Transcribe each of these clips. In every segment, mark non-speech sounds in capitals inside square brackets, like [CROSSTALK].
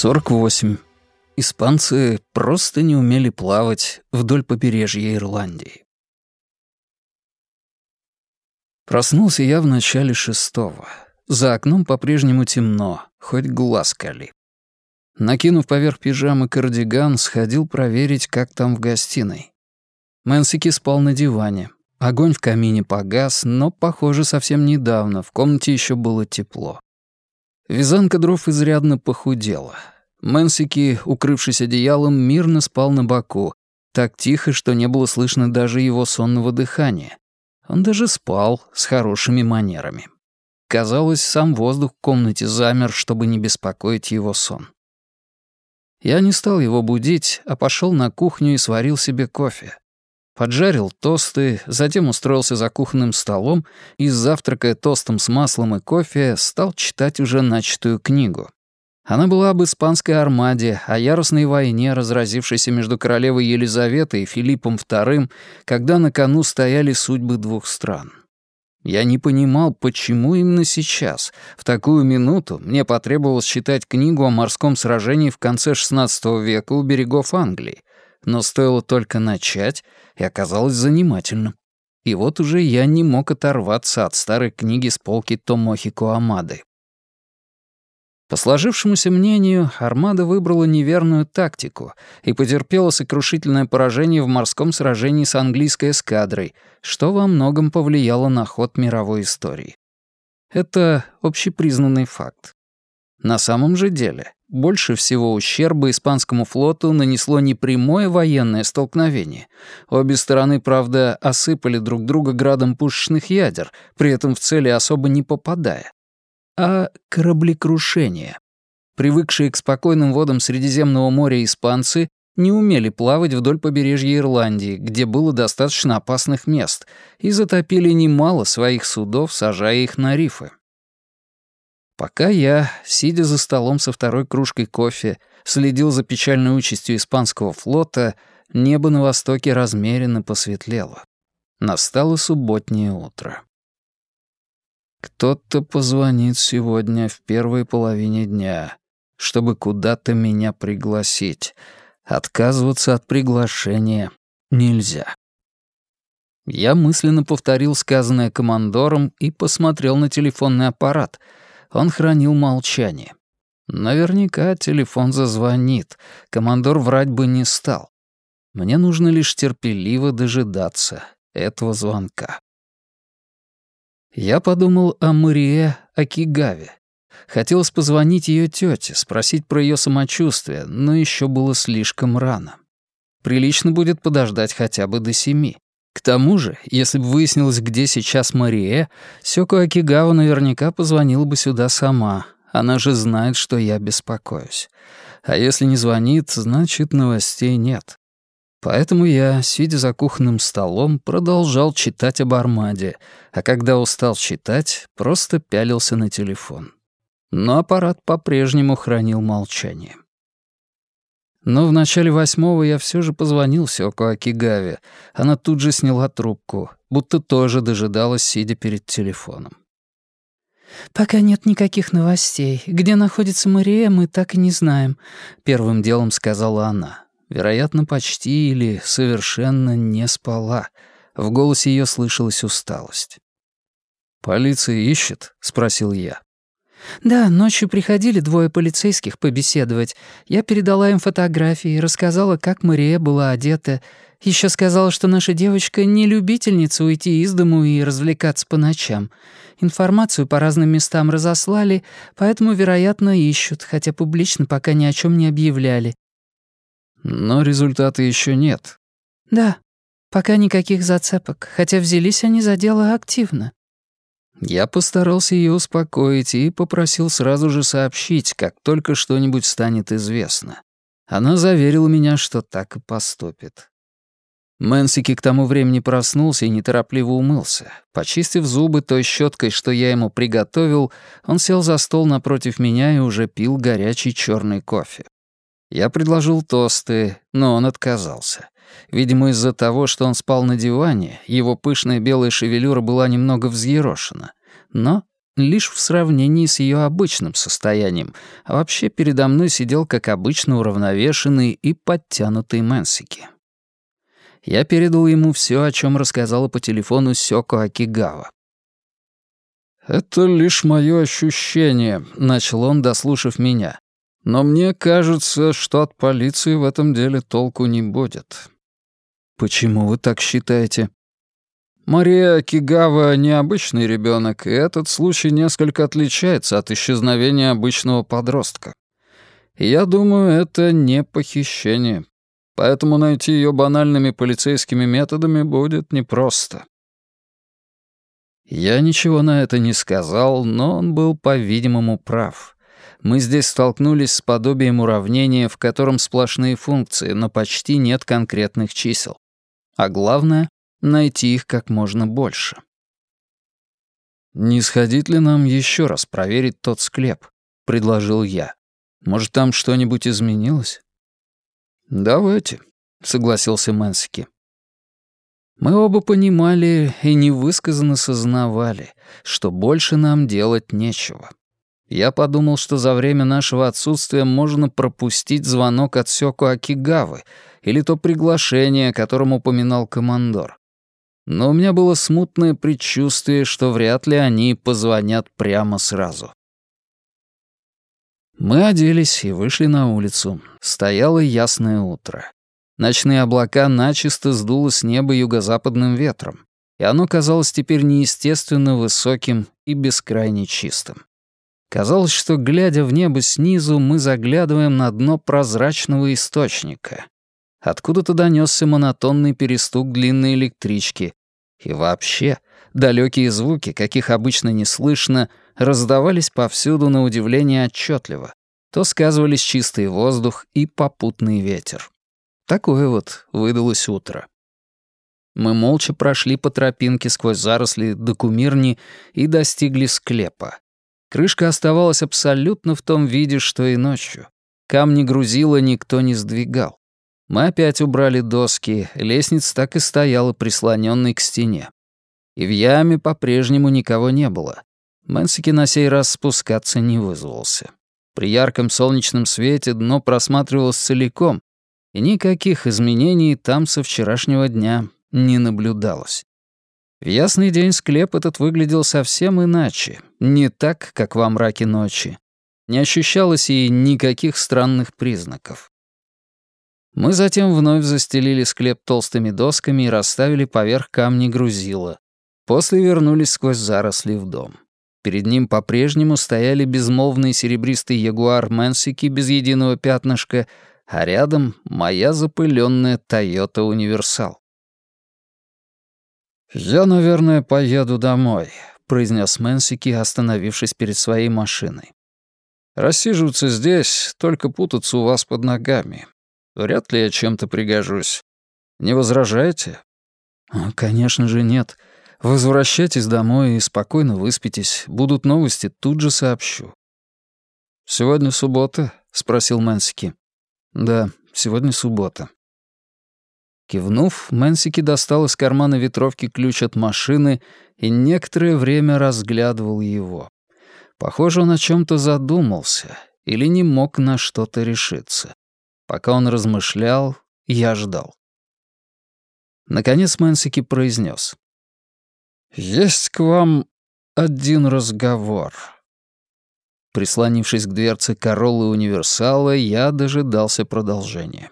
48. Испанцы просто не умели плавать вдоль побережья Ирландии. Проснулся я в начале шестого. За окном по-прежнему темно, хоть глаз кали. Накинув поверх пижамы кардиган, сходил проверить, как там в гостиной. Мэнсики спал на диване. Огонь в камине погас, но, похоже, совсем недавно, в комнате еще было тепло. Вязанка дров изрядно похудела. Мэнсики, укрывшись одеялом, мирно спал на боку, так тихо, что не было слышно даже его сонного дыхания. Он даже спал с хорошими манерами. Казалось, сам воздух в комнате замер, чтобы не беспокоить его сон. Я не стал его будить, а пошел на кухню и сварил себе кофе поджарил тосты, затем устроился за кухонным столом и, завтракая тостом с маслом и кофе, стал читать уже начатую книгу. Она была об испанской армаде, о яростной войне, разразившейся между королевой Елизаветой и Филиппом II, когда на кону стояли судьбы двух стран. Я не понимал, почему именно сейчас, в такую минуту, мне потребовалось читать книгу о морском сражении в конце XVI века у берегов Англии, но стоило только начать, и оказалось занимательным. И вот уже я не мог оторваться от старой книги с полки Томохико Амады. По сложившемуся мнению, Армада выбрала неверную тактику и потерпела сокрушительное поражение в морском сражении с английской эскадрой, что во многом повлияло на ход мировой истории. Это общепризнанный факт. На самом же деле, больше всего ущерба испанскому флоту нанесло не прямое военное столкновение. Обе стороны, правда, осыпали друг друга градом пушечных ядер, при этом в цели особо не попадая. А кораблекрушение. Привыкшие к спокойным водам Средиземного моря испанцы не умели плавать вдоль побережья Ирландии, где было достаточно опасных мест, и затопили немало своих судов, сажая их на рифы. Пока я, сидя за столом со второй кружкой кофе, следил за печальной участью испанского флота, небо на востоке размеренно посветлело. Настало субботнее утро. Кто-то позвонит сегодня в первой половине дня, чтобы куда-то меня пригласить. Отказываться от приглашения нельзя. Я мысленно повторил сказанное командором и посмотрел на телефонный аппарат — он хранил молчание. Наверняка телефон зазвонит. Командор врать бы не стал. Мне нужно лишь терпеливо дожидаться этого звонка. Я подумал о Марие Акигаве. Хотелось позвонить ее тете, спросить про ее самочувствие, но еще было слишком рано. Прилично будет подождать хотя бы до семи. К тому же, если бы выяснилось, где сейчас Мария, Сёко Акигава наверняка позвонила бы сюда сама. Она же знает, что я беспокоюсь. А если не звонит, значит, новостей нет. Поэтому я, сидя за кухонным столом, продолжал читать об Армаде, а когда устал читать, просто пялился на телефон. Но аппарат по-прежнему хранил молчание. Но в начале восьмого я все же позвонил Сёко Акигаве. Она тут же сняла трубку, будто тоже дожидалась, сидя перед телефоном. «Пока нет никаких новостей. Где находится Мария, мы так и не знаем», — первым делом сказала она. Вероятно, почти или совершенно не спала. В голосе ее слышалась усталость. «Полиция ищет?» — спросил я. «Да, ночью приходили двое полицейских побеседовать. Я передала им фотографии, рассказала, как Мария была одета. Еще сказала, что наша девочка не любительница уйти из дому и развлекаться по ночам. Информацию по разным местам разослали, поэтому, вероятно, ищут, хотя публично пока ни о чем не объявляли». «Но результата еще нет». «Да, пока никаких зацепок, хотя взялись они за дело активно». Я постарался ее успокоить и попросил сразу же сообщить, как только что-нибудь станет известно. Она заверила меня, что так и поступит. Мэнсики к тому времени проснулся и неторопливо умылся. Почистив зубы той щеткой, что я ему приготовил, он сел за стол напротив меня и уже пил горячий черный кофе. Я предложил тосты, но он отказался. Видимо, из-за того, что он спал на диване, его пышная белая шевелюра была немного взъерошена. Но лишь в сравнении с ее обычным состоянием, а вообще передо мной сидел как обычно уравновешенный и подтянутый Мэнсики. Я передал ему все, о чем рассказала по телефону Сёко Акигава. «Это лишь мое ощущение», — начал он, дослушав меня. «Но мне кажется, что от полиции в этом деле толку не будет». «Почему вы так считаете?» Мария Кигава необычный ребенок, и этот случай несколько отличается от исчезновения обычного подростка. я думаю, это не похищение. Поэтому найти ее банальными полицейскими методами будет непросто. Я ничего на это не сказал, но он был, по-видимому, прав. Мы здесь столкнулись с подобием уравнения, в котором сплошные функции, но почти нет конкретных чисел. А главное найти их как можно больше. «Не сходить ли нам еще раз проверить тот склеп?» — предложил я. «Может, там что-нибудь изменилось?» «Давайте», — согласился Мэнсики. Мы оба понимали и невысказанно сознавали, что больше нам делать нечего. Я подумал, что за время нашего отсутствия можно пропустить звонок от Сёку Акигавы или то приглашение, о котором упоминал командор но у меня было смутное предчувствие, что вряд ли они позвонят прямо сразу. Мы оделись и вышли на улицу. Стояло ясное утро. Ночные облака начисто сдуло с неба юго-западным ветром, и оно казалось теперь неестественно высоким и бескрайне чистым. Казалось, что, глядя в небо снизу, мы заглядываем на дно прозрачного источника. Откуда-то донесся монотонный перестук длинной электрички, и вообще, далекие звуки, каких обычно не слышно, раздавались повсюду на удивление отчетливо. То сказывались чистый воздух и попутный ветер. Такое вот выдалось утро. Мы молча прошли по тропинке сквозь заросли до кумирни и достигли склепа. Крышка оставалась абсолютно в том виде, что и ночью. Камни грузила никто не сдвигал. Мы опять убрали доски, лестница так и стояла прислоненной к стене. И в яме по-прежнему никого не было. Мэнсики на сей раз спускаться не вызвался. При ярком солнечном свете дно просматривалось целиком, и никаких изменений там со вчерашнего дня не наблюдалось. В ясный день склеп этот выглядел совсем иначе, не так, как во мраке ночи. Не ощущалось и никаких странных признаков. Мы затем вновь застелили склеп толстыми досками и расставили поверх камни грузила. После вернулись сквозь заросли в дом. Перед ним по-прежнему стояли безмолвный серебристый ягуар Мэнсики без единого пятнышка, а рядом моя запыленная Тойота Универсал. «Я, наверное, поеду домой», — произнес Мэнсики, остановившись перед своей машиной. «Рассиживаться здесь, только путаться у вас под ногами. Вряд ли я чем-то пригожусь. Не возражаете?» «Конечно же нет. Возвращайтесь домой и спокойно выспитесь. Будут новости, тут же сообщу». «Сегодня суббота?» — спросил Мэнсики. «Да, сегодня суббота». Кивнув, Мэнсики достал из кармана ветровки ключ от машины и некоторое время разглядывал его. Похоже, он о чем то задумался или не мог на что-то решиться. Пока он размышлял, я ждал. Наконец Мэнсики произнес: «Есть к вам один разговор». Прислонившись к дверце Короллы Универсала, я дожидался продолжения.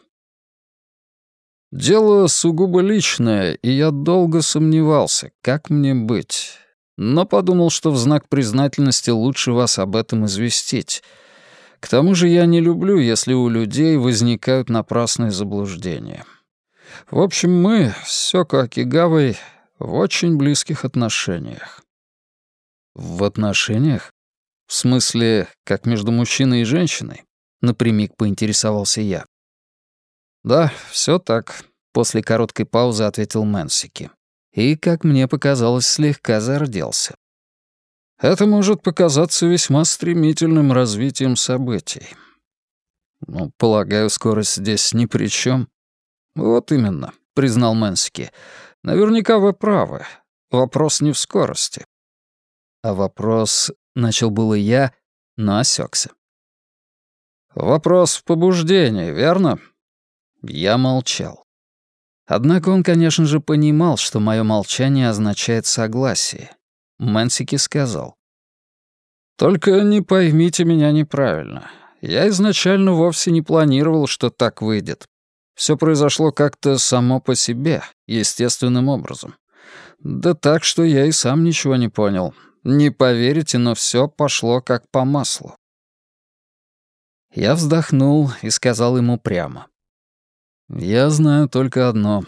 «Дело сугубо личное, и я долго сомневался, как мне быть, но подумал, что в знак признательности лучше вас об этом известить». К тому же я не люблю, если у людей возникают напрасные заблуждения. В общем, мы с Сёко Акигавой в очень близких отношениях. В отношениях? В смысле, как между мужчиной и женщиной? Напрямик поинтересовался я. Да, все так, после короткой паузы ответил Мэнсики. И, как мне показалось, слегка зарделся. Это может показаться весьма стремительным развитием событий. Ну, полагаю, скорость здесь ни при чем. Вот именно, признал Мэнски. Наверняка вы правы. Вопрос не в скорости. а вопрос начал было я, но осекся. «Вопрос в побуждении, верно?» Я молчал. Однако он, конечно же, понимал, что мое молчание означает согласие. Мэнсики сказал. «Только не поймите меня неправильно. Я изначально вовсе не планировал, что так выйдет. Все произошло как-то само по себе, естественным образом. Да так, что я и сам ничего не понял. Не поверите, но все пошло как по маслу. Я вздохнул и сказал ему прямо. «Я знаю только одно.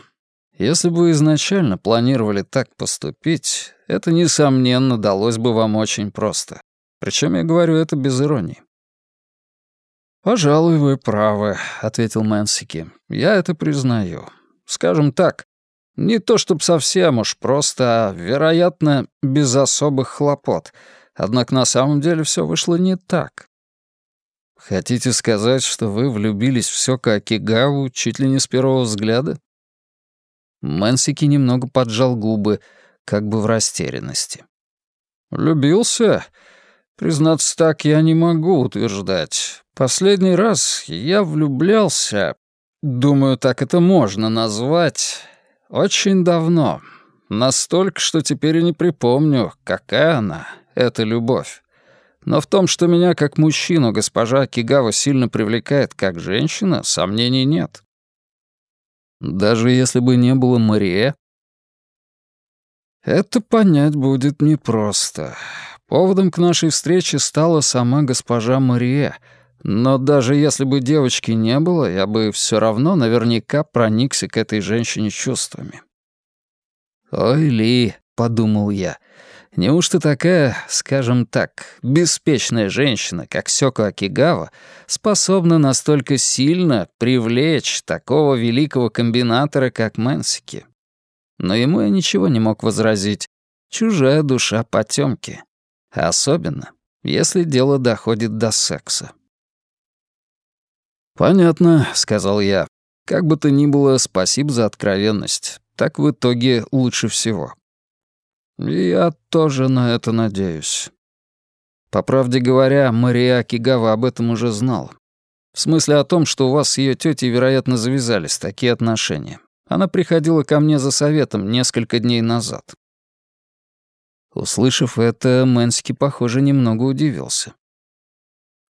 Если бы вы изначально планировали так поступить, это, несомненно, далось бы вам очень просто. Причем я говорю это без иронии. «Пожалуй, вы правы», — ответил Мэнсики. «Я это признаю. Скажем так, не то чтобы совсем уж просто, а, вероятно, без особых хлопот. Однако на самом деле все вышло не так. Хотите сказать, что вы влюбились в Сёка Акигаву чуть ли не с первого взгляда? Мэнсики немного поджал губы, как бы в растерянности. «Влюбился? Признаться так, я не могу утверждать. Последний раз я влюблялся, думаю, так это можно назвать, очень давно. Настолько, что теперь и не припомню, какая она, эта любовь. Но в том, что меня как мужчину госпожа Кигава сильно привлекает как женщина, сомнений нет. Даже если бы не было Мария? Это понять будет непросто. Поводом к нашей встрече стала сама госпожа Мария — но даже если бы девочки не было, я бы все равно наверняка проникся к этой женщине чувствами. «Ой, Ли», — подумал я, — «неужто такая, скажем так, беспечная женщина, как Сёко Акигава, способна настолько сильно привлечь такого великого комбинатора, как Мэнсики?» Но ему я ничего не мог возразить. Чужая душа потемки. Особенно, если дело доходит до секса. «Понятно», — сказал я. «Как бы то ни было, спасибо за откровенность. Так в итоге лучше всего». «Я тоже на это надеюсь». По правде говоря, Мария Кигава об этом уже знала. В смысле о том, что у вас с ее тетей, вероятно, завязались такие отношения. Она приходила ко мне за советом несколько дней назад. Услышав это, Мэнски, похоже, немного удивился.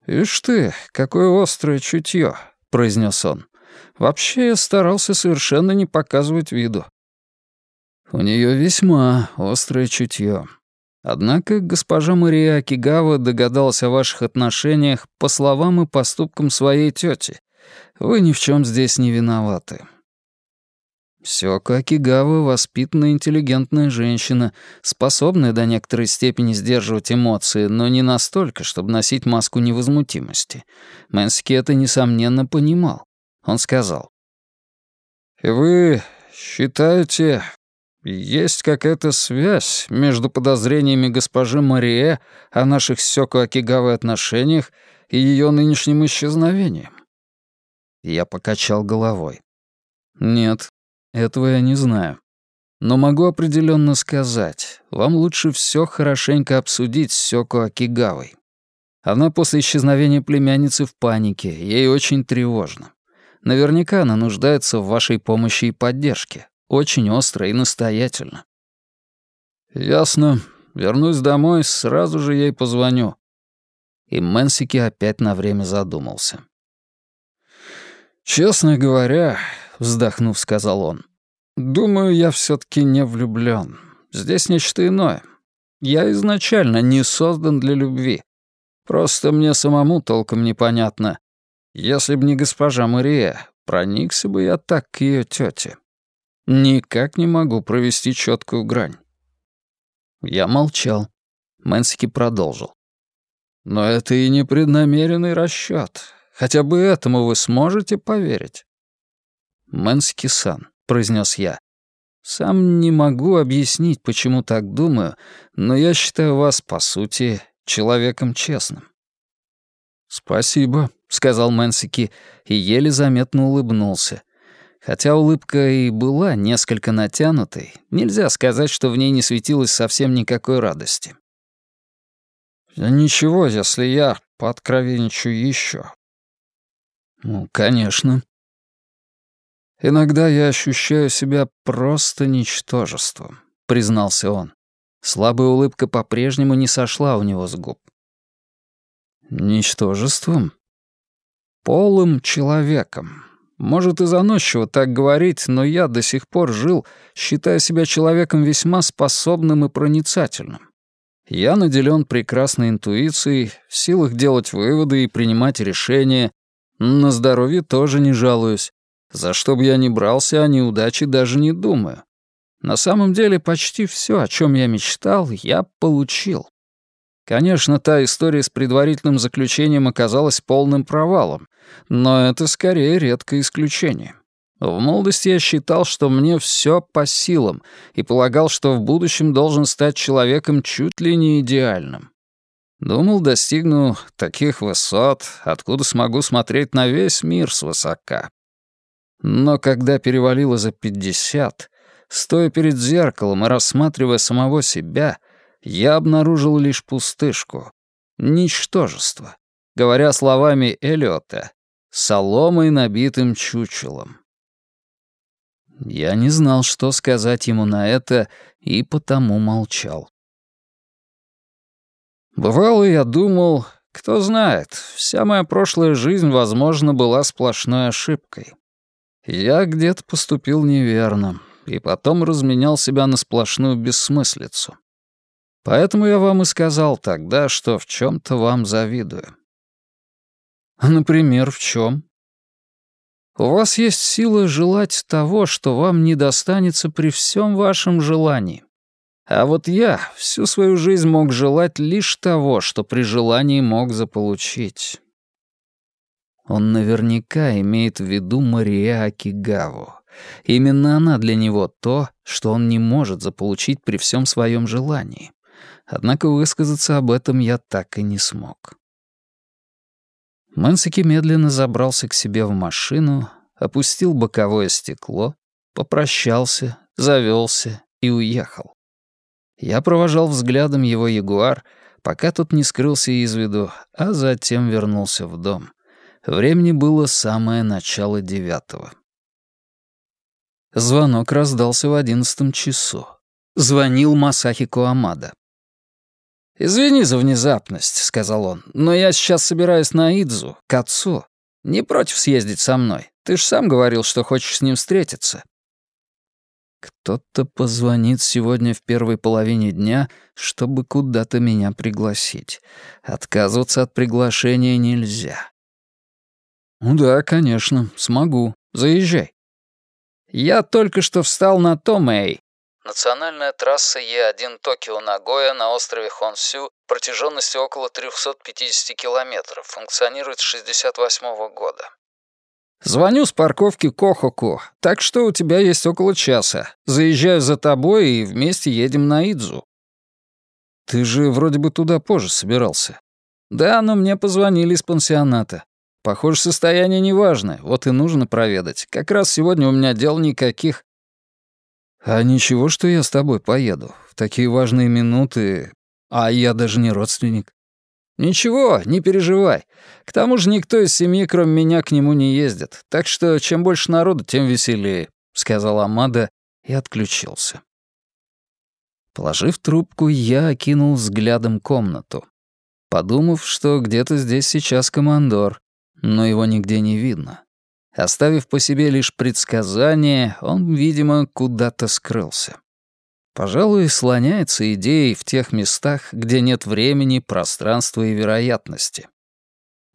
«Ишь ты, какое острое чутье», — произнес он. «Вообще я старался совершенно не показывать виду». «У нее весьма острое чутье. Однако госпожа Мария Акигава догадалась о ваших отношениях по словам и поступкам своей тети. Вы ни в чем здесь не виноваты. Сёко Акигава — воспитанная интеллигентная женщина, способная до некоторой степени сдерживать эмоции, но не настолько, чтобы носить маску невозмутимости. Мэнски это, несомненно, понимал. Он сказал. «Вы считаете, есть какая-то связь между подозрениями госпожи Марие о наших с Сёко отношениях и ее нынешним исчезновением?» Я покачал головой. «Нет, этого я не знаю. Но могу определенно сказать, вам лучше все хорошенько обсудить с Сёко Акигавой. Она после исчезновения племянницы в панике, ей очень тревожно. Наверняка она нуждается в вашей помощи и поддержке. Очень остро и настоятельно. «Ясно. Вернусь домой, сразу же ей позвоню». И Мэнсики опять на время задумался. «Честно говоря, вздохнув, сказал он. «Думаю, я все таки не влюблён. Здесь нечто иное. Я изначально не создан для любви. Просто мне самому толком непонятно. Если б не госпожа Мария, проникся бы я так к ее тете. Никак не могу провести четкую грань». Я молчал. Мэнсики продолжил. «Но это и не преднамеренный расчёт. Хотя бы этому вы сможете поверить?» «Мэнски-сан», — произнес я. «Сам не могу объяснить, почему так думаю, но я считаю вас, по сути, человеком честным». «Спасибо», — сказал Мэнсики и еле заметно улыбнулся. Хотя улыбка и была несколько натянутой, нельзя сказать, что в ней не светилось совсем никакой радости. Ничего, если я пооткровенничаю еще. Ну, конечно. Иногда я ощущаю себя просто ничтожеством, признался он. Слабая улыбка по-прежнему не сошла у него с губ. Ничтожеством? Полым человеком. Может и заносчиво так говорить, но я до сих пор жил, считая себя человеком весьма способным и проницательным. Я наделен прекрасной интуицией, в силах делать выводы и принимать решения. На здоровье тоже не жалуюсь. За что бы я ни брался, о неудаче даже не думаю. На самом деле почти все, о чем я мечтал, я получил. Конечно, та история с предварительным заключением оказалась полным провалом, но это скорее редкое исключение. В молодости я считал, что мне все по силам, и полагал, что в будущем должен стать человеком чуть ли не идеальным. Думал, достигну таких высот, откуда смогу смотреть на весь мир свысока. Но когда перевалило за пятьдесят, стоя перед зеркалом и рассматривая самого себя, я обнаружил лишь пустышку, ничтожество, говоря словами Эллиота, соломой набитым чучелом. Я не знал, что сказать ему на это, и потому молчал. Бывало, я думал, кто знает, вся моя прошлая жизнь, возможно, была сплошной ошибкой. Я где-то поступил неверно, и потом разменял себя на сплошную бессмыслицу. Поэтому я вам и сказал тогда, что в чем-то вам завидую. Например, в чем? У вас есть сила желать того, что вам не достанется при всем вашем желании. А вот я всю свою жизнь мог желать лишь того, что при желании мог заполучить. Он наверняка имеет в виду Мария Акигаву. Именно она для него то, что он не может заполучить при всем своем желании. Однако высказаться об этом я так и не смог. Мэнсики медленно забрался к себе в машину, опустил боковое стекло, попрощался, завелся и уехал. Я провожал взглядом его ягуар, пока тот не скрылся из виду, а затем вернулся в дом. Времени было самое начало девятого. Звонок раздался в одиннадцатом часу. Звонил Масахи Куамада. «Извини за внезапность», — сказал он, «но я сейчас собираюсь на Идзу, к отцу. Не против съездить со мной? Ты ж сам говорил, что хочешь с ним встретиться». Кто-то позвонит сегодня в первой половине дня, чтобы куда-то меня пригласить. Отказываться от приглашения нельзя. Ну да, конечно, смогу. Заезжай. Я только что встал на Томэй, Национальная трасса Е1 Токио-Нагоя на острове Хонсю протяженностью около 350 километров, функционирует с 68 -го года. Звоню с парковки Кохоку, так что у тебя есть около часа. Заезжаю за тобой и вместе едем на Идзу. Ты же вроде бы туда позже собирался. Да, но мне позвонили из пансионата. Похоже, состояние неважное, вот и нужно проведать. Как раз сегодня у меня дел никаких. «А ничего, что я с тобой поеду. В такие важные минуты... А я даже не родственник». «Ничего, не переживай. К тому же никто из семьи, кроме меня, к нему не ездит. Так что чем больше народу, тем веселее», — сказал Амада и отключился. Положив трубку, я окинул взглядом комнату, подумав, что где-то здесь сейчас командор, но его нигде не видно. Оставив по себе лишь предсказание, он, видимо, куда-то скрылся. Пожалуй, слоняется идеей в тех местах, где нет времени, пространства и вероятности.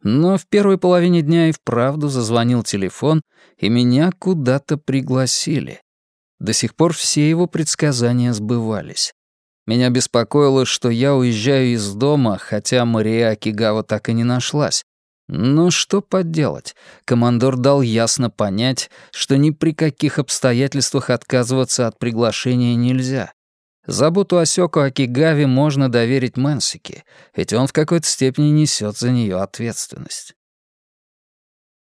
Но в первой половине дня и вправду зазвонил телефон, и меня куда-то пригласили. До сих пор все его предсказания сбывались. Меня беспокоило, что я уезжаю из дома, хотя Мария Акигава так и не нашлась, но что поделать, командор дал ясно понять, что ни при каких обстоятельствах отказываться от приглашения нельзя. Заботу о Сёко Акигаве можно доверить Мэнсике, ведь он в какой-то степени несет за нее ответственность.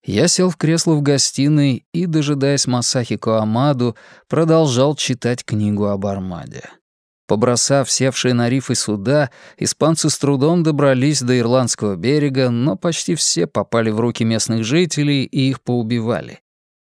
Я сел в кресло в гостиной и, дожидаясь Масахи Коамаду, продолжал читать книгу об Армаде. Побросав севшие на рифы суда, испанцы с трудом добрались до ирландского берега, но почти все попали в руки местных жителей и их поубивали.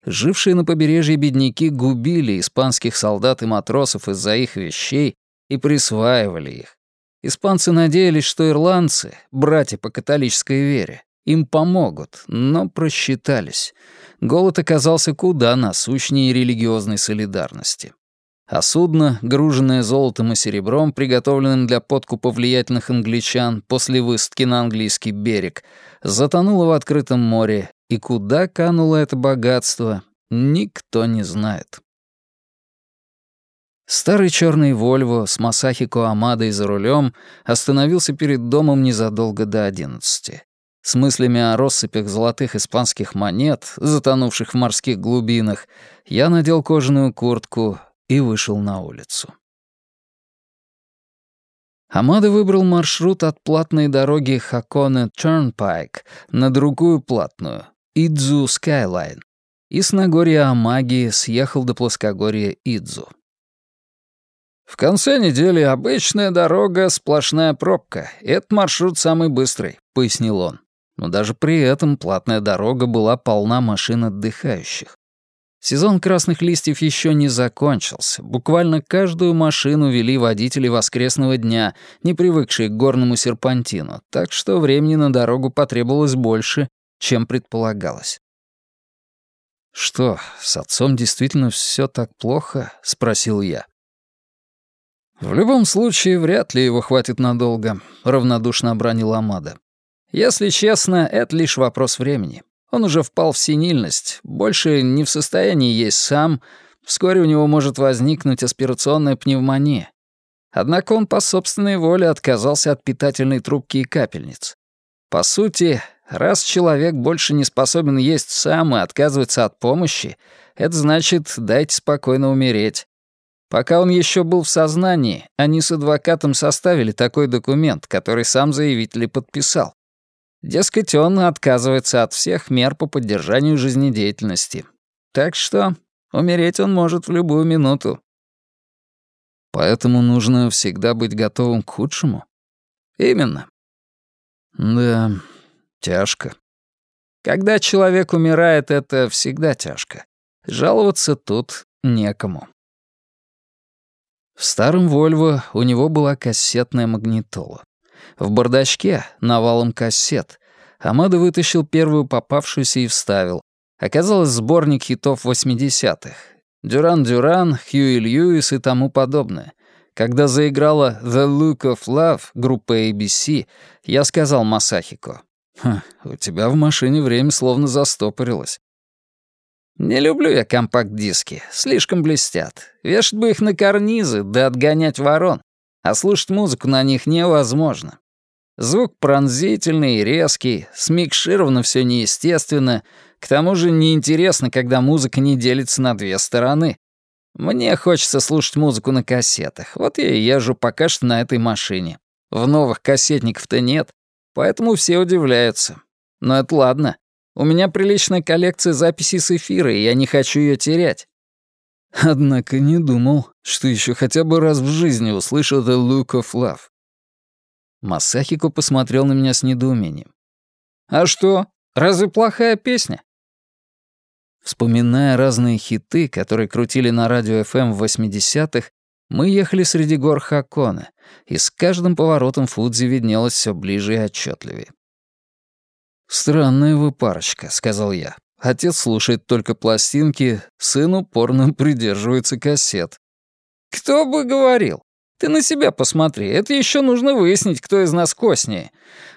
Жившие на побережье бедняки губили испанских солдат и матросов из-за их вещей и присваивали их. Испанцы надеялись, что ирландцы, братья по католической вере, им помогут, но просчитались. Голод оказался куда насущнее религиозной солидарности а судно, груженное золотом и серебром, приготовленным для подкупа влиятельных англичан после высадки на английский берег, затонуло в открытом море, и куда кануло это богатство, никто не знает. Старый черный Вольво с Масахико Амадой за рулем остановился перед домом незадолго до одиннадцати. С мыслями о россыпях золотых испанских монет, затонувших в морских глубинах, я надел кожаную куртку, и вышел на улицу. Амада выбрал маршрут от платной дороги Хаконе Тёрнпайк на другую платную, Идзу Скайлайн, и с Нагорья Амаги съехал до плоскогорья Идзу. В конце недели обычная дорога — сплошная пробка. Этот маршрут самый быстрый, — пояснил он. Но даже при этом платная дорога была полна машин отдыхающих. Сезон красных листьев еще не закончился. Буквально каждую машину вели водители воскресного дня, не привыкшие к горному серпантину, так что времени на дорогу потребовалось больше, чем предполагалось. «Что, с отцом действительно все так плохо?» — спросил я. «В любом случае, вряд ли его хватит надолго», — равнодушно обронил Амада. «Если честно, это лишь вопрос времени. Он уже впал в синильность, больше не в состоянии есть сам, вскоре у него может возникнуть аспирационная пневмония. Однако он по собственной воле отказался от питательной трубки и капельниц. По сути, раз человек больше не способен есть сам и отказывается от помощи, это значит, дайте спокойно умереть. Пока он еще был в сознании, они с адвокатом составили такой документ, который сам заявитель и подписал. Дескать, он отказывается от всех мер по поддержанию жизнедеятельности. Так что умереть он может в любую минуту. Поэтому нужно всегда быть готовым к худшему? Именно. Да, тяжко. Когда человек умирает, это всегда тяжко. Жаловаться тут некому. В старом «Вольво» у него была кассетная магнитола. В бардачке, навалом кассет, Амада вытащил первую попавшуюся и вставил. Оказалось, сборник хитов 80-х. Дюран-Дюран, Хьюи Льюис и тому подобное. Когда заиграла «The Look of Love» группы ABC, я сказал Масахико, «У тебя в машине время словно застопорилось». «Не люблю я компакт-диски, слишком блестят. Вешать бы их на карнизы, да отгонять ворон а слушать музыку на них невозможно. Звук пронзительный и резкий, смикшировано все неестественно, к тому же неинтересно, когда музыка не делится на две стороны. Мне хочется слушать музыку на кассетах, вот я и езжу пока что на этой машине. В новых кассетников-то нет, поэтому все удивляются. Но это ладно. У меня приличная коллекция записей с эфира, и я не хочу ее терять. Однако не думал, что еще хотя бы раз в жизни услышу «The Look of Love». Масахико посмотрел на меня с недоумением. «А что, разве плохая песня?» Вспоминая разные хиты, которые крутили на радио FM в 80-х, мы ехали среди гор Хакона, и с каждым поворотом Фудзи виднелось все ближе и отчетливее. «Странная вы парочка», — сказал я. Отец слушает только пластинки, сын упорно придерживается кассет. «Кто бы говорил? Ты на себя посмотри, это еще нужно выяснить, кто из нас коснее.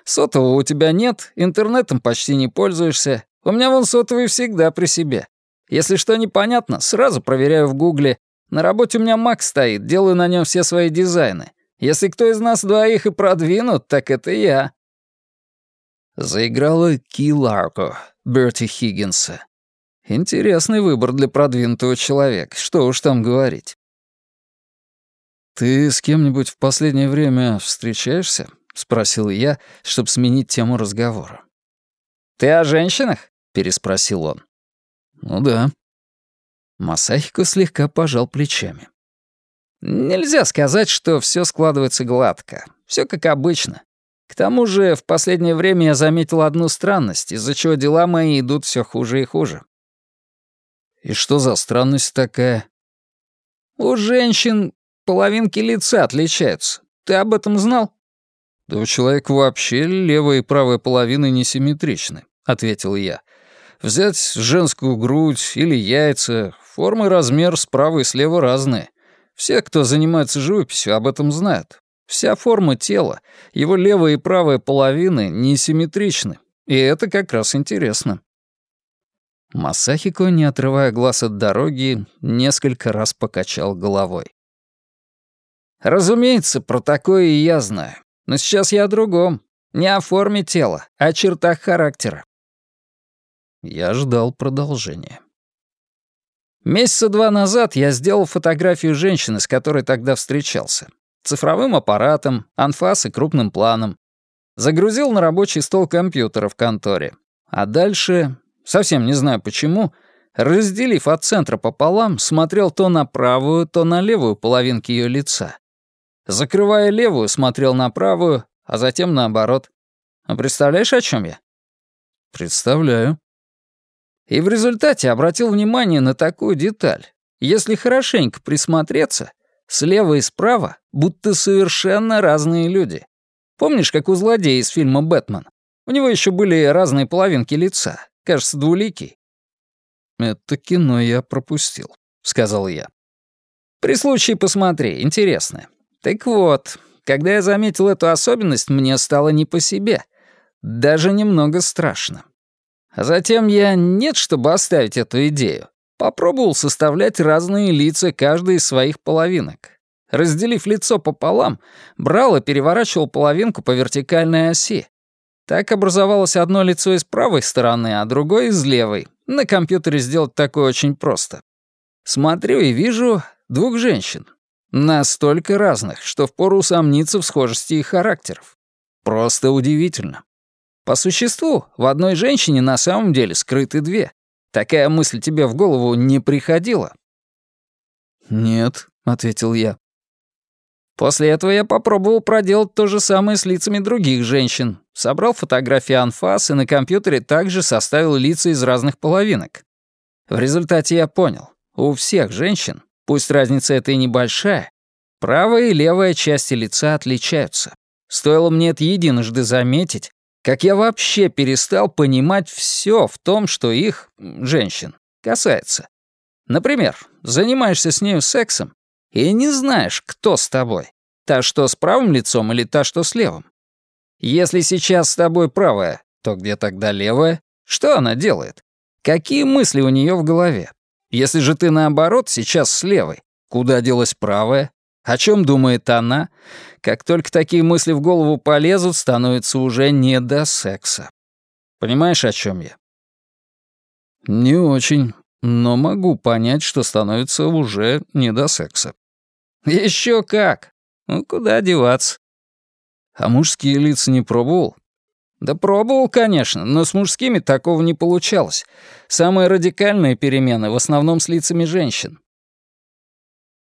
Сотового у тебя нет, интернетом почти не пользуешься. У меня вон сотовый всегда при себе. Если что непонятно, сразу проверяю в гугле. На работе у меня Mac стоит, делаю на нем все свои дизайны. Если кто из нас двоих и продвинут, так это я». Заиграла Ки Ларко, Берти Хиггинса. Интересный выбор для продвинутого человека, что уж там говорить. «Ты с кем-нибудь в последнее время встречаешься?» — спросил я, чтобы сменить тему разговора. «Ты о женщинах?» — переспросил он. «Ну да». Масахико слегка пожал плечами. Нельзя сказать, что все складывается гладко. Все как обычно. К тому же, в последнее время я заметил одну странность, из-за чего дела мои идут все хуже и хуже. И что за странность такая? У женщин половинки лица отличаются. Ты об этом знал? Да у человека вообще левая и правая половины несимметричны, ответил я. Взять женскую грудь или яйца, форма и размер справа и слева разные. Все, кто занимается живописью, об этом знают. Вся форма тела, его левая и правая половины несимметричны, и это как раз интересно. Масахико, не отрывая глаз от дороги, несколько раз покачал головой. «Разумеется, про такое и я знаю. Но сейчас я о другом. Не о форме тела, а о чертах характера. Я ждал продолжения. Месяца два назад я сделал фотографию женщины, с которой тогда встречался. Цифровым аппаратом, анфас и крупным планом. Загрузил на рабочий стол компьютера в конторе. А дальше, совсем не знаю почему, разделив от центра пополам, смотрел то на правую, то на левую половинки ее лица. Закрывая левую, смотрел на правую, а затем наоборот. А представляешь, о чем я? Представляю. И в результате обратил внимание на такую деталь. Если хорошенько присмотреться, слева и справа будто совершенно разные люди. Помнишь, как у злодея из фильма «Бэтмен»? У него еще были разные половинки лица. Кажется, двуликий. «Это кино я пропустил», — сказал я. «При случае посмотри, интересно. Так вот, когда я заметил эту особенность, мне стало не по себе. Даже немного страшно. А затем я, нет, чтобы оставить эту идею, попробовал составлять разные лица каждой из своих половинок. Разделив лицо пополам, брал и переворачивал половинку по вертикальной оси. Так образовалось одно лицо из правой стороны, а другое из левой. На компьютере сделать такое очень просто. Смотрю и вижу двух женщин. Настолько разных, что впору усомниться в схожести их характеров. Просто удивительно. По существу, в одной женщине на самом деле скрыты две. Такая мысль тебе в голову не приходила?» «Нет», — ответил я. После этого я попробовал проделать то же самое с лицами других женщин. Собрал фотографии анфас и на компьютере также составил лица из разных половинок. В результате я понял, у всех женщин, пусть разница эта и небольшая, правая и левая части лица отличаются. Стоило мне это единожды заметить, как я вообще перестал понимать все в том, что их, женщин, касается. Например, занимаешься с нею сексом и не знаешь, кто с тобой. Та, что с правым лицом или та, что с левым. Если сейчас с тобой правая, то где тогда левая? Что она делает? Какие мысли у нее в голове? Если же ты наоборот сейчас с левой, куда делась правая? О чем думает она? Как только такие мысли в голову полезут, становится уже не до секса. Понимаешь, о чем я? Не очень, но могу понять, что становится уже не до секса. Еще как! Ну, куда деваться? А мужские лица не пробовал? Да пробовал, конечно, но с мужскими такого не получалось. Самые радикальные перемены в основном с лицами женщин.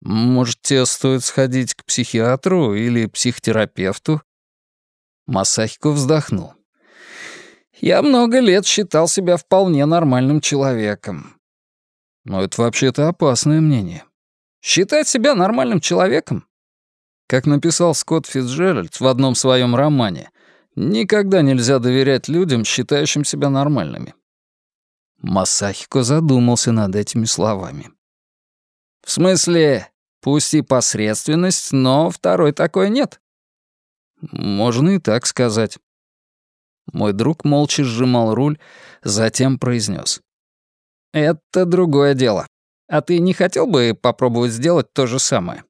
Может, тебе стоит сходить к психиатру или психотерапевту?» Масахико вздохнул. «Я много лет считал себя вполне нормальным человеком». «Но это вообще-то опасное мнение». «Считать себя нормальным человеком?» Как написал Скотт Фитцджеральд в одном своем романе, никогда нельзя доверять людям, считающим себя нормальными. Масахико задумался над этими словами. «В смысле, пусть и посредственность, но второй такой нет?» «Можно и так сказать». Мой друг молча сжимал руль, затем произнес: «Это другое дело. А ты не хотел бы попробовать сделать то же самое?»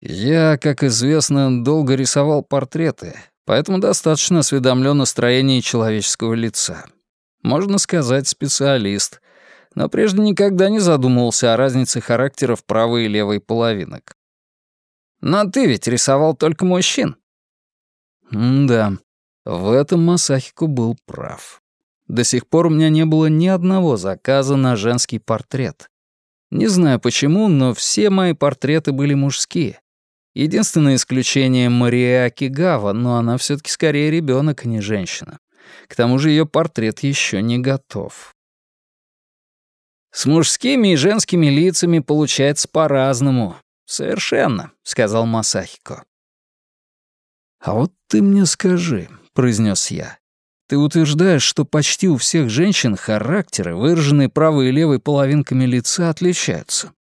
«Я, как известно, долго рисовал портреты, поэтому достаточно осведомлен о строении человеческого лица. Можно сказать, специалист — но прежде никогда не задумывался о разнице характеров правой и левой половинок. «Но ты ведь рисовал только мужчин». М да, в этом Масахико был прав. До сих пор у меня не было ни одного заказа на женский портрет. Не знаю почему, но все мои портреты были мужские. Единственное исключение — Мария Акигава, но она все таки скорее ребенок, а не женщина. К тому же ее портрет еще не готов. «С мужскими и женскими лицами получается по-разному. Совершенно», — сказал Масахико. «А вот ты мне скажи», — произнес я. «Ты утверждаешь, что почти у всех женщин характеры, выраженные правой и левой половинками лица, отличаются».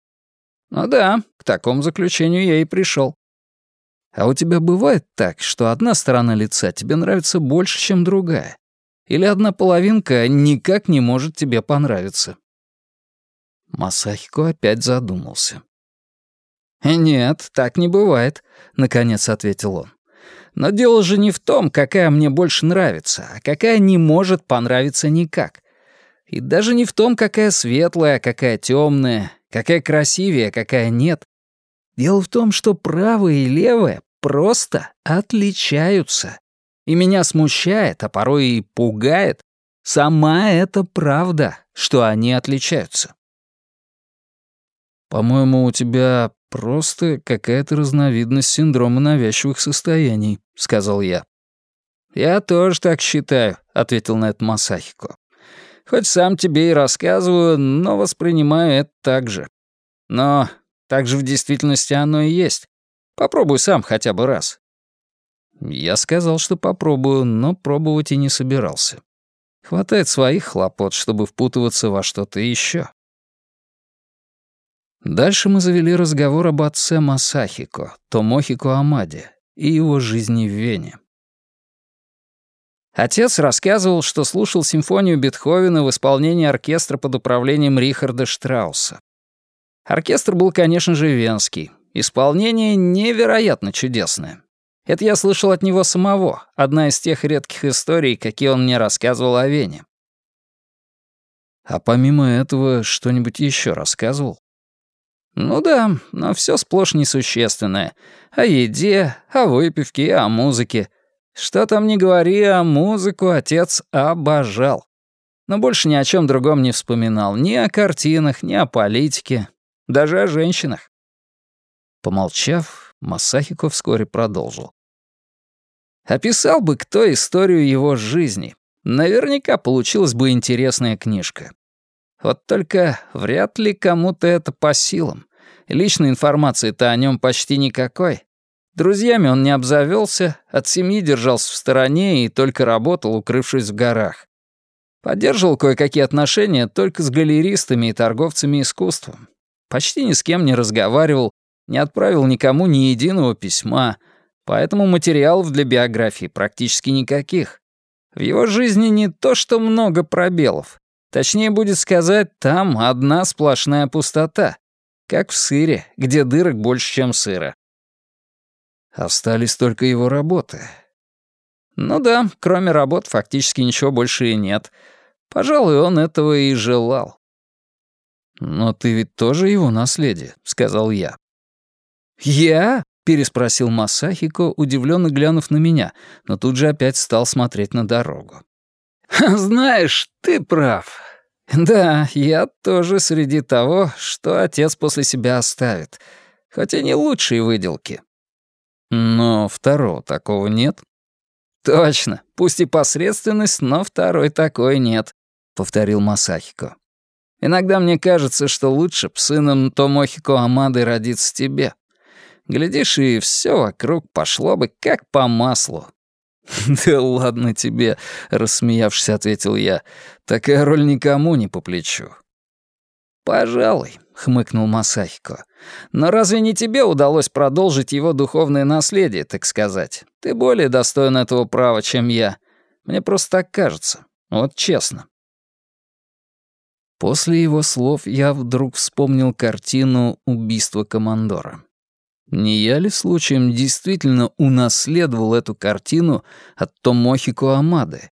«Ну да, к такому заключению я и пришел. А у тебя бывает так, что одна сторона лица тебе нравится больше, чем другая? Или одна половинка никак не может тебе понравиться?» Масахико опять задумался. «Нет, так не бывает», — наконец ответил он. «Но дело же не в том, какая мне больше нравится, а какая не может понравиться никак. И даже не в том, какая светлая, а какая темная, какая красивее, а какая нет. Дело в том, что правая и левая просто отличаются. И меня смущает, а порой и пугает сама эта правда, что они отличаются. «По-моему, у тебя просто какая-то разновидность синдрома навязчивых состояний», — сказал я. «Я тоже так считаю», — ответил на это Масахико. «Хоть сам тебе и рассказываю, но воспринимаю это так же. Но так же в действительности оно и есть. Попробуй сам хотя бы раз». Я сказал, что попробую, но пробовать и не собирался. Хватает своих хлопот, чтобы впутываться во что-то еще. Дальше мы завели разговор об отце Масахико, Томохико Амаде, и его жизни в Вене. Отец рассказывал, что слушал симфонию Бетховена в исполнении оркестра под управлением Рихарда Штрауса. Оркестр был, конечно же, венский, Исполнение невероятно чудесное. Это я слышал от него самого, одна из тех редких историй, какие он мне рассказывал о Вене. А помимо этого, что-нибудь еще рассказывал? Ну да, но все сплошь несущественное. О еде, о выпивке, о музыке. Что там не говори, а музыку отец обожал. Но больше ни о чем другом не вспоминал. Ни о картинах, ни о политике. Даже о женщинах. Помолчав, Масахико вскоре продолжил. Описал бы кто историю его жизни. Наверняка получилась бы интересная книжка. Вот только вряд ли кому-то это по силам. Личной информации-то о нем почти никакой. Друзьями он не обзавелся, от семьи держался в стороне и только работал, укрывшись в горах. Поддерживал кое-какие отношения только с галеристами и торговцами искусством. Почти ни с кем не разговаривал, не отправил никому ни единого письма, поэтому материалов для биографии практически никаких. В его жизни не то что много пробелов. Точнее будет сказать, там одна сплошная пустота. Как в сыре, где дырок больше, чем сыра. Остались только его работы. Ну да, кроме работ фактически ничего больше и нет. Пожалуй, он этого и желал. «Но ты ведь тоже его наследие», — сказал я. «Я?» — переспросил Масахико, удивленно глянув на меня, но тут же опять стал смотреть на дорогу. «Знаешь, ты прав. Да, я тоже среди того, что отец после себя оставит, хотя не лучшие выделки». «Но второго такого нет?» «Точно, пусть и посредственность, но второй такой нет», — повторил Масахико. «Иногда мне кажется, что лучше б сыном Томохико Амады родиться тебе. Глядишь, и все вокруг пошло бы как по маслу. [LAUGHS] «Да ладно тебе», — рассмеявшись, ответил я. «Такая роль никому не по плечу». «Пожалуй», — хмыкнул Масахико. «Но разве не тебе удалось продолжить его духовное наследие, так сказать? Ты более достоин этого права, чем я. Мне просто так кажется. Вот честно». После его слов я вдруг вспомнил картину «Убийство командора». Не я ли случаем действительно унаследовал эту картину от Томохико Амады?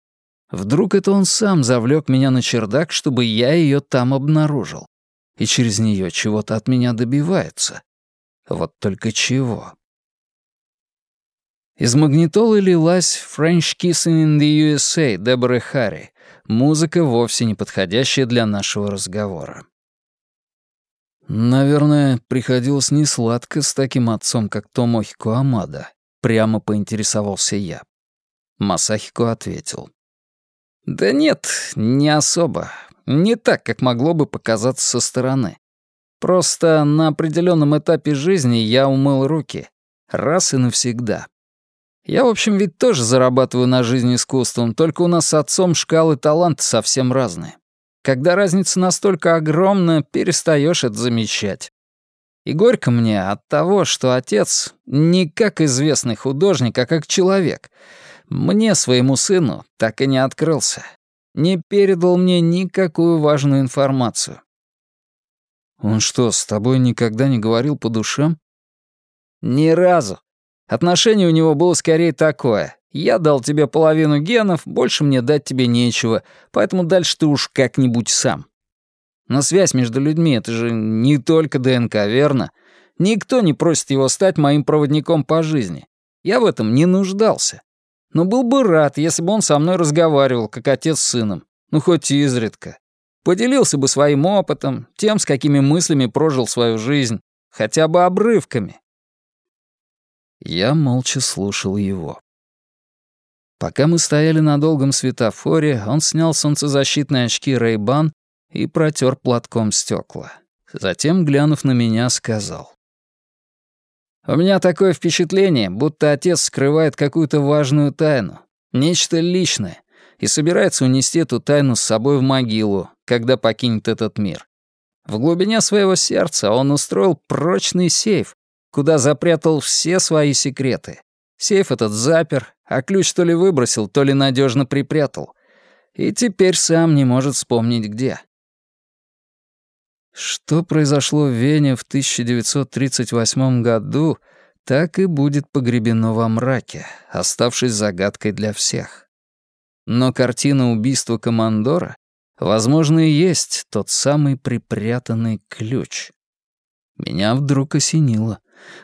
Вдруг это он сам завлек меня на чердак, чтобы я ее там обнаружил, и через нее чего-то от меня добивается. Вот только чего? Из магнитолы лилась «French Kissing in the USA» Деборы Харри, музыка, вовсе не подходящая для нашего разговора. Наверное, приходилось несладко с таким отцом, как Томохико Амада. Прямо поинтересовался я. Масахико ответил. «Да нет, не особо. Не так, как могло бы показаться со стороны. Просто на определенном этапе жизни я умыл руки. Раз и навсегда. Я, в общем, ведь тоже зарабатываю на жизнь искусством, только у нас с отцом шкалы таланта совсем разные. Когда разница настолько огромна, перестаешь это замечать. И горько мне от того, что отец не как известный художник, а как человек. Мне, своему сыну, так и не открылся. Не передал мне никакую важную информацию. Он что, с тобой никогда не говорил по душам? Ни разу. Отношение у него было скорее такое. Я дал тебе половину генов, больше мне дать тебе нечего, поэтому дальше ты уж как-нибудь сам. Но связь между людьми — это же не только ДНК, верно? Никто не просит его стать моим проводником по жизни. Я в этом не нуждался. Но был бы рад, если бы он со мной разговаривал, как отец с сыном. Ну, хоть изредка. Поделился бы своим опытом, тем, с какими мыслями прожил свою жизнь. Хотя бы обрывками. Я молча слушал его. Пока мы стояли на долгом светофоре, он снял солнцезащитные очки Ray-Ban и протер платком стекла. Затем, глянув на меня, сказал. «У меня такое впечатление, будто отец скрывает какую-то важную тайну, нечто личное, и собирается унести эту тайну с собой в могилу, когда покинет этот мир. В глубине своего сердца он устроил прочный сейф, куда запрятал все свои секреты. Сейф этот запер, а ключ то ли выбросил, то ли надежно припрятал. И теперь сам не может вспомнить где. Что произошло в Вене в 1938 году, так и будет погребено во мраке, оставшись загадкой для всех. Но картина убийства командора, возможно, и есть тот самый припрятанный ключ. Меня вдруг осенило.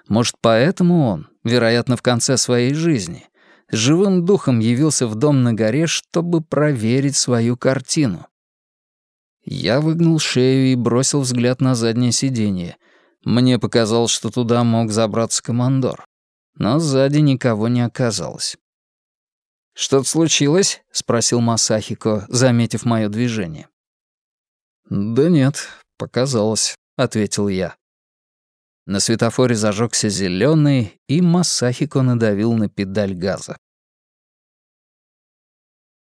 Может, поэтому он, вероятно, в конце своей жизни, живым духом явился в дом на горе, чтобы проверить свою картину. Я выгнул шею и бросил взгляд на заднее сиденье. Мне показалось, что туда мог забраться командор. Но сзади никого не оказалось. «Что-то случилось?» — спросил Масахико, заметив мое движение. «Да нет, показалось», — ответил я. На светофоре зажегся зеленый, и Масахико надавил на педаль газа.